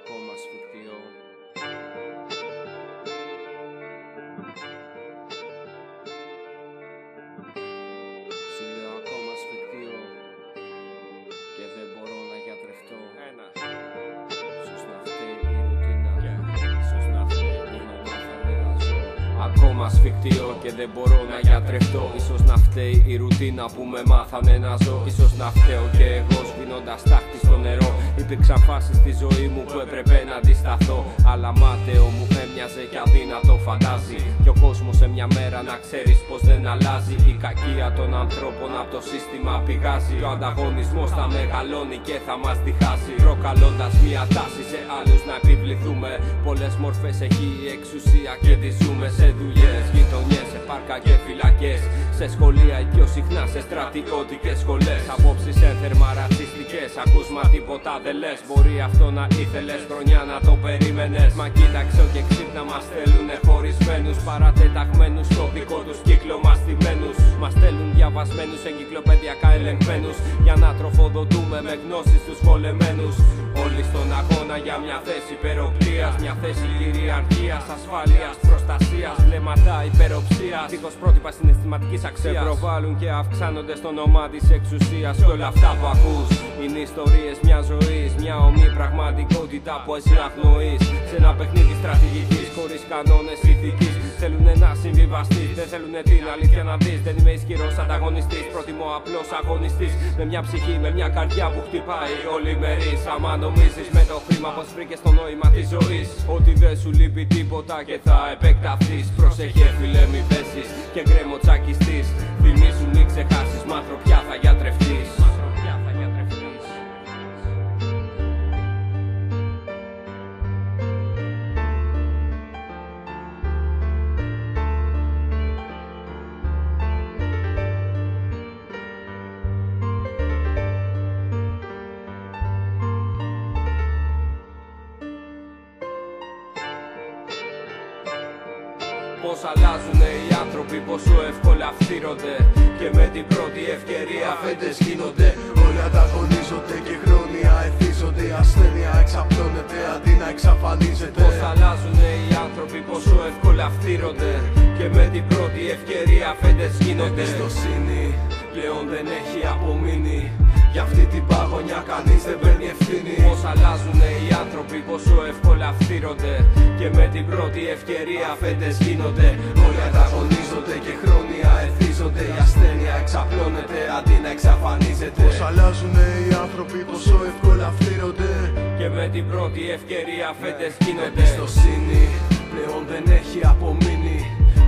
ακόμα σφιχτιό Ακόμα σφιχτιό και δεν μπορώ να γιατρευτώ. Ίσως να φταίει η ρουτίνα που με μάθανε να ζω. Ίσως να φταίω και εγώ σβήνοντας τάχτη στο νερό. Υπήρξαν φάσεις στη ζωή μου που έπρεπε να αντισταθώ. Αλλά μάταιο μου έμοιαζε κι αδύνατο φαντάζει Και ο κόσμος σε μια μέρα να ξέρεις πως δεν αλλάζει. Η κακία των ανθρώπων από το σύστημα πηγάζει. Και ο ανταγωνισμός θα μεγαλώνει και θα μας διχάσει Προκαλώντας μια τάση σε άλλους να επιβληθούμε. Πολλές μορφές έχει η εξουσία και τη ζούμε σε δουλειές Γειτονιές, σε πάρκα και φυλακές. Σε σχολεία ή πιο συχνά σε στρατιώτικες σχολές. Απόψεις ένθερμα ρατσιστικές Ακούς μα τίποτα δεν λες. Μπορεί αυτό να ήθελες χρονιά να το περίμενες. Μα κοίταξε και ξύπνα μας θέλουνε χωρισμένους. Παρατεταγμένους στο δικό τους κύκλο μαστημένους. Μας στέλνουν διαβασμένους εγκυκλοπαιδιακά ελεγμένους. Για να τροφοδοτούμε με γνώσεις τους βολεμένους Όλοι στον αγώνα για μια θέση υπεροπλίας Μια θέση κυριαρχίας, ασφάλειας, προστασίας Βλέμματα υπεροψίας Δίχως πρότυπα συναισθηματικής αξίας. Σε προβάλλουν και αυξάνονται στο όνομά της εξουσίας. Και όλα αυτά που ακούς είναι ιστορίες μιας ζωής Μια ομή πραγματικότητα που εσύ αγνοείς. Σε ένα παιχνίδι στρατηγικής χωρίς κανόνες ηθικής Θέλουνε να συμβιβαστείς, δεν θέλουνε την αλήθεια να δεις. Δεν είμαι ισχυρός ανταγωνιστής, προτιμώ απλός αγωνιστής. Με μια ψυχή, με μια καρδιά που χτυπάει όλη μερίς Άμα νομίζεις με το χρήμα πως βρήκες το νόημα της ζωής. Ότι δεν σου λείπει τίποτα και θα επεκταθείς. Προσεχέ φίλε μη πέσεις και γκρέμο τσακιστείς Θυμήσου μην ξεχάσεις, μάθρο πια Πώς αλλάζουν οι άνθρωποι, πόσο εύκολα φτύρονται Και με την πρώτη ευκαιρία φέντες γίνονται Όλοι ανταγωνίζονται και χρόνια εθίζονται. Η ασθένεια εξαπλώνεται αντί να εξαφανίζεται. Πώς αλλάζουν οι άνθρωποι, πόσο εύκολα φτύρονται Και με την πρώτη ευκαιρία φέντες γίνονται Εμπιστοσύνη πλέον δεν έχει απομείνει Για αυτή την παγωνιά κανείς δεν παίρνει ευθύνη. Πώς αλλάζουν οι άνθρωποι, πόσο εύκολα φτύρονται Και με την πρώτη ευκαιρία φέντες γίνονται. Όλοι ανταγωνίζονται και χρόνια εθίζονται. Η ασθένεια εξαπλώνεται αντί να εξαφανίζεται. Πώς αλλάζουν οι άνθρωποι πόσο εύκολα φτύρονται Και με την πρώτη ευκαιρία φέντες γίνονται. Εμπιστοσύνη πλέον δεν έχει απομείνει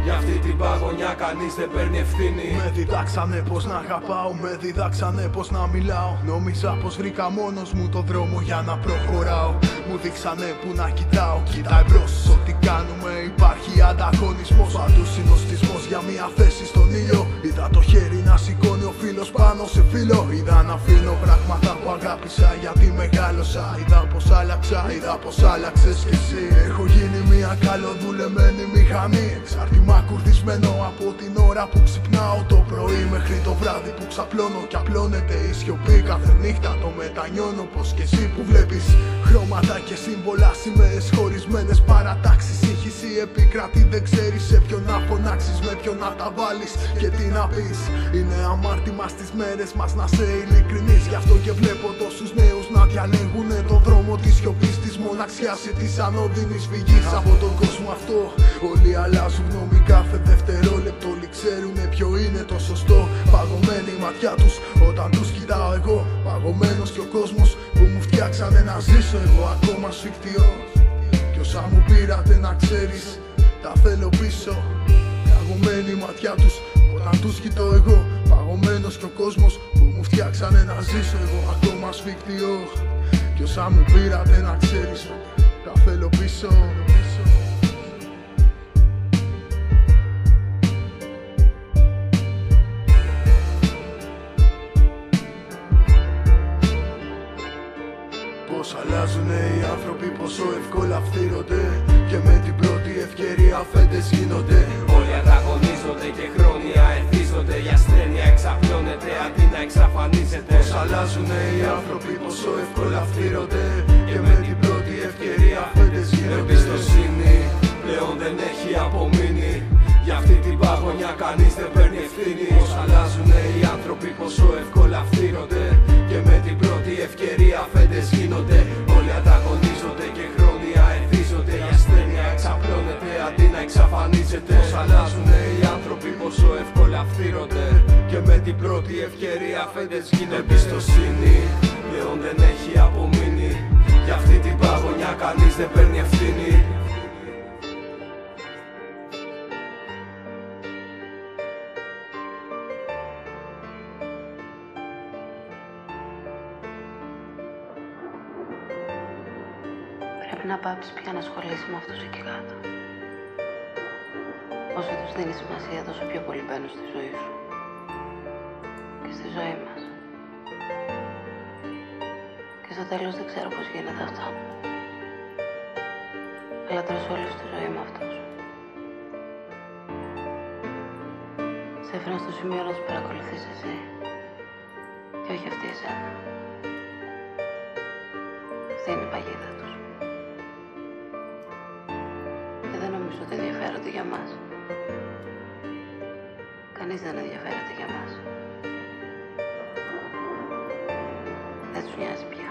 για αυτή την παγωνιά κανείς δεν παίρνει ευθύνη. Με διδάξανε πως να αγαπάω, με διδάξανε πως να μιλάω. Νόμιζα πως βρήκα μόνος μου το δρόμο για να προχωράω. Μου δείξανε που να κοιτάω, κοίτα μπρος Ό,τι κάνουμε υπάρχει ανταγωνισμός. Παντού συνοστισμός για μια θέση στον ήλιο. Είδα το χέρι να σηκώνει ο φίλος πάνω σε φίλο. Είδα να αφήνω πράγματα που αγάπησα γιατί μεγάλωσα. Είδα πως άλλαξα, είδα πως άλλαξες κι εσύ. Έχω γίνει μια καλοδουλεμένη μηχανή Εξάρτημα κουρδισμένο από την ώρα που ξυπνάω το πρωί Μέχρι το βράδυ που ξαπλώνω και απλώνεται η σιωπή. Κάθε νύχτα το μετανιώνω πως κι εσύ που βλέπεις Χρώματα και σύμβολα, σημαίες χωρισμένες παρατάξεις Σύγχυση επικρατεί δεν ξέρεις σε ποιον να φωνάξεις Με ποιον να τα βάλεις και τι να πεις. Είναι αμάρτημα στις μέρες μας να σε ειλικρινείς Γι' αυτό και βλέπω τόσους νέους να διαλέγουν το δρόμο της σιωπής Της μοναξιάς ή της ανώδυνης φυγής. Από τον κόσμο αυτό. Όλοι αλλάζουν γνώμη κάθε δευτερόλεπτο Όλοι ξέρουν ποιο είναι το σωστό. Παγωμένη η ματιά τους όταν τους κοιτάω εγώ. Παγωμένος και ο κόσμος που μου φτιάξανε να ζήσω Εγώ. Ακόμα σφιχτιός. Κι όσα μου πήρατε να ξέρεις τα θέλω πίσω. Παγωμένη η ματιά τους όταν τους κοιτώ εγώ. Παγωμένος και ο κόσμος που μου φτιάξανε να ζήσω Εγώ. Ακόμα σφιχτιό. Κι όσα μου πήρατε να ξέρεις τα θέλω πίσω Αλλάζουνε οι άνθρωποι πόσο εύκολα φτύρονται Και με την πρώτη ευκαιρία φέντες γίνονται Όλοι ανταγωνίζονται και χρόνια εθίζονται. Η ασθένεια εξαπλώνεται αντί να εξαφανίζεται. Πώς αλλάζουνε οι άνθρωποι πόσο εύκολα φτύρονται Και με την πρώτη ευκαιρία φέντες γίνονται Εμπιστοσύνη πλέον δεν έχει απομείνει. Για αυτή την παγωνιά κανείς δεν παίρνει ευθύνη. Πώς αλλάζουνε οι άνθρωποι πόσο εύκολα εύκολα φτύρονται Και με την πρώτη ευκαιρία φέντες γίνονται Εμπιστοσύνη. Πλέον δεν έχει απομείνει. Για αυτή την παγωνιά κανείς δεν παίρνει ευθύνη. Πρέπει να πάψει πια να ασχολείσαι με αυτούς εκεί κάτω. Όσο τους δίνεις σημασία, τόσο πιο πολύ μπαίνουν στη ζωή σου. Και στη ζωή μας. Και στο τέλος δεν ξέρω πώς γίνεται αυτό. Αλλά τρως όλη στη ζωή με αυτούς. Σε έφερα στο σημείο να τους παρακολουθείς εσύ. Και όχι αυτή εσένα. Αυτή είναι η παγίδα τους. Και δεν νομίζω ότι ενδιαφέρονται για μας. Κανείς δεν ενδιαφέρεται για μας. Δεν τους νοιάζει πια.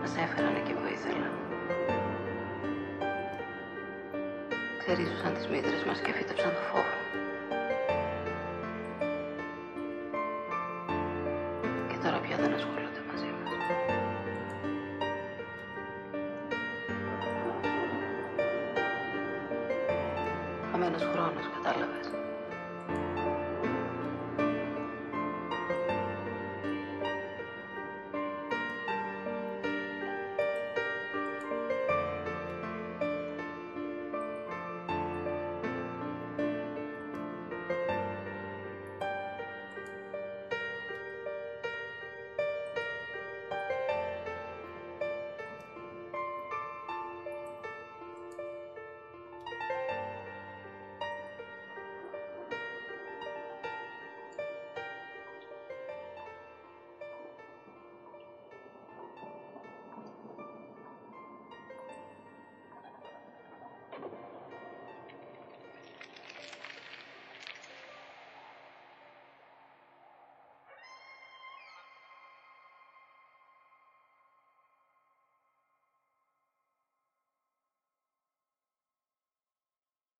Μας έφεραν εκεί που ήθελαν. Ξερίζωσαν τις μήτρες μας και φύτεψαν rescatarla, ¿ves?